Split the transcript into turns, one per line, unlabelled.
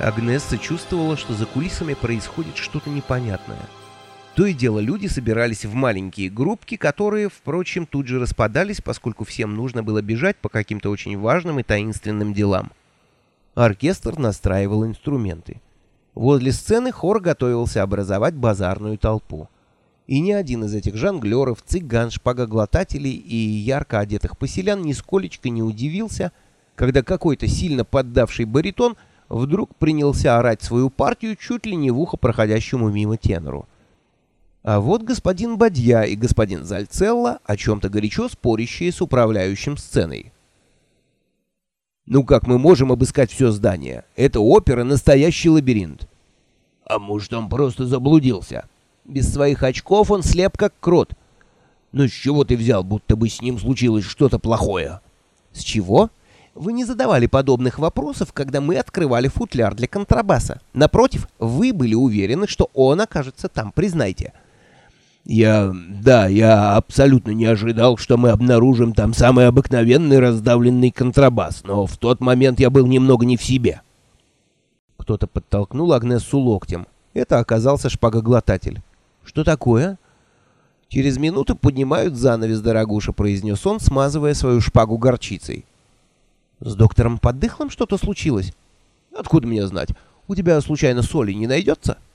Агнесса чувствовала, что за кулисами происходит что-то непонятное. То и дело люди собирались в маленькие группки, которые, впрочем, тут же распадались, поскольку всем нужно было бежать по каким-то очень важным и таинственным делам. Оркестр настраивал инструменты. Возле сцены хор готовился образовать базарную толпу. И ни один из этих жонглеров, цыган, шпагоглотателей и ярко одетых поселян нисколечко не удивился, когда какой-то сильно поддавший баритон — вдруг принялся орать свою партию чуть ли не в ухо проходящему мимо тенору. А вот господин Бадья и господин Зальцелла о чем-то горячо спорящие с управляющим сценой. «Ну как мы можем обыскать все здание? Это опера — настоящий лабиринт». «А может, он просто заблудился?» «Без своих очков он слеп, как крот». «Ну с чего ты взял, будто бы с ним случилось что-то плохое?» «С чего?» Вы не задавали подобных вопросов, когда мы открывали футляр для контрабаса. Напротив, вы были уверены, что он окажется там, признайте. Я... да, я абсолютно не ожидал, что мы обнаружим там самый обыкновенный раздавленный контрабас, но в тот момент я был немного не в себе. Кто-то подтолкнул Агнессу локтем. Это оказался шпагоглотатель. Что такое? Через минуту поднимают занавес, дорогуша, произнес он, смазывая свою шпагу горчицей. С доктором Поддыхлым что-то случилось? Откуда мне знать? У тебя случайно соли не найдется? —